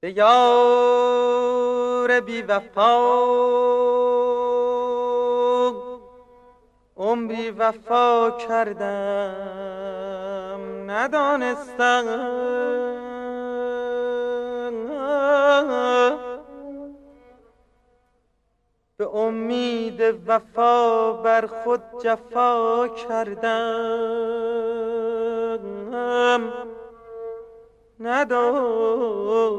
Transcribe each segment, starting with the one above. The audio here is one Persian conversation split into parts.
به یار بی وفا عمری وفا کردم ندانستم. به امید وفا بر خود جفا کردم. ندانستم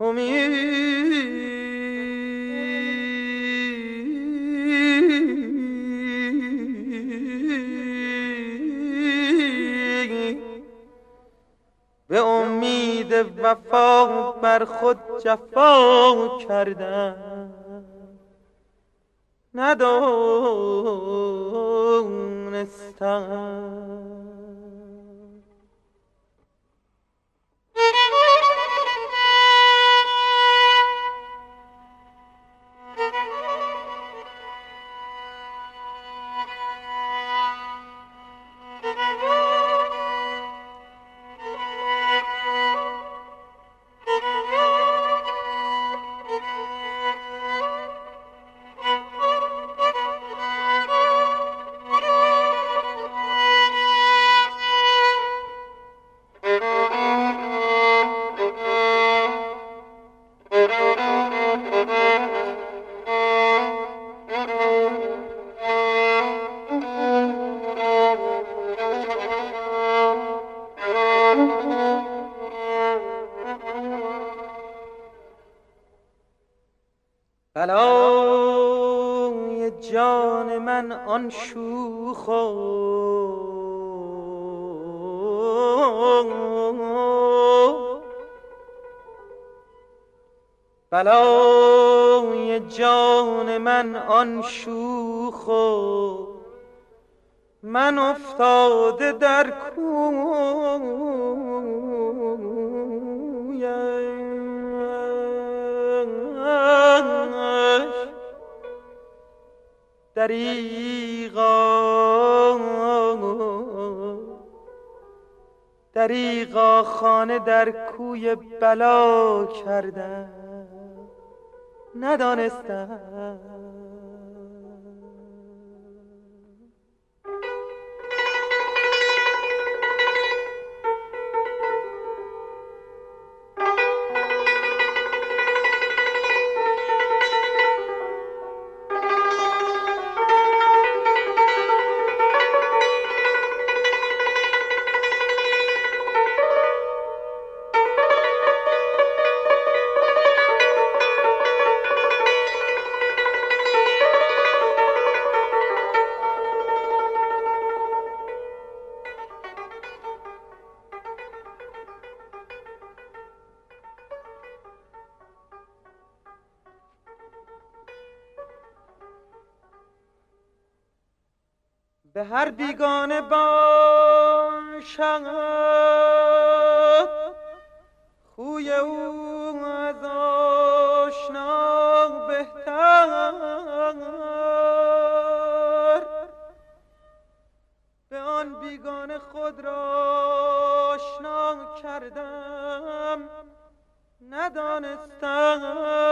امید به امید وفا بر خود جفا کردم ندانستم. آن شوخ بلای جان من آن شوخ من افتاده در کویش دریغا. دریغا خانه در کوی بلا کردم ندانستم. به هر بیگانه باشد خوی او از آشنا بهتر. به آن بیگانه خود را آشنا کردم. ندانستم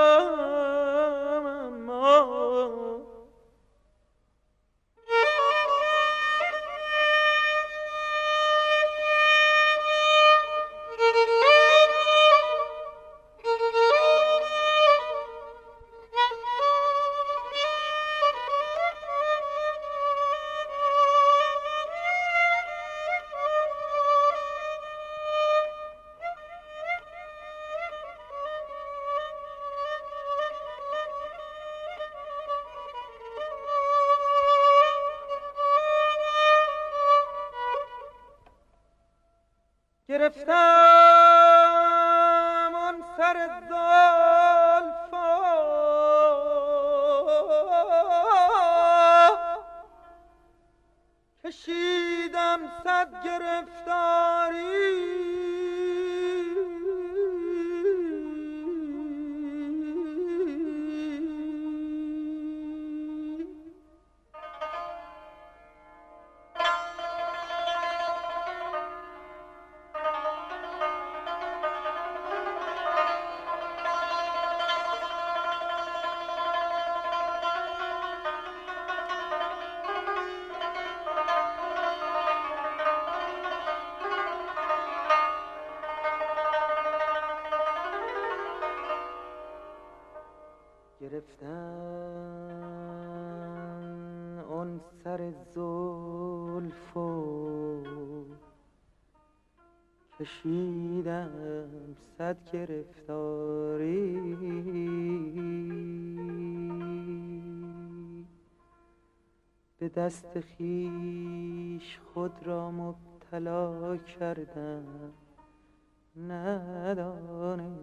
گرفتم آن سر زلفا کشیدم صد گرفتاری. گرفتن اون سر زلف و کشیدم صد گرفتاری. به دست خیش خود را مبتلا کردم. ندانستم.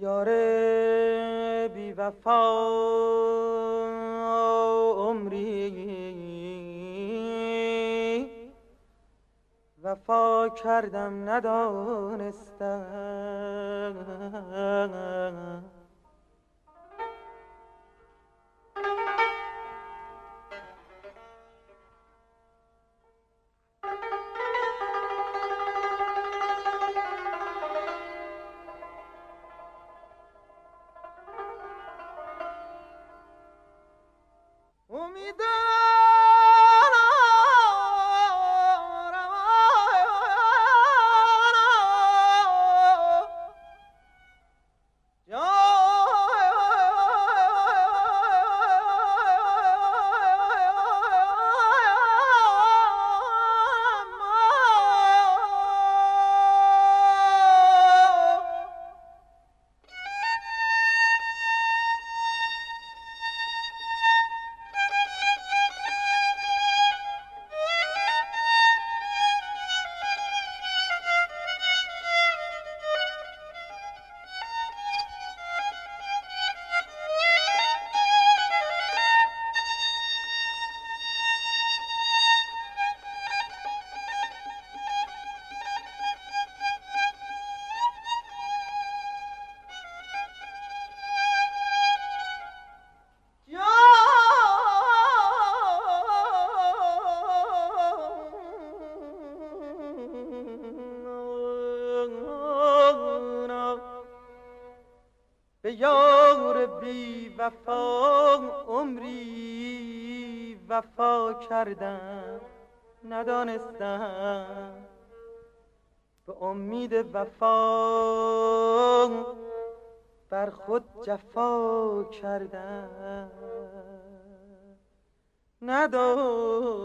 یار بی وفا عمری. وفا کردم ندانستم. یار بی وفا عمری وفا کردم ندانستم به امید وفا بر خود جفا کردم ندانستم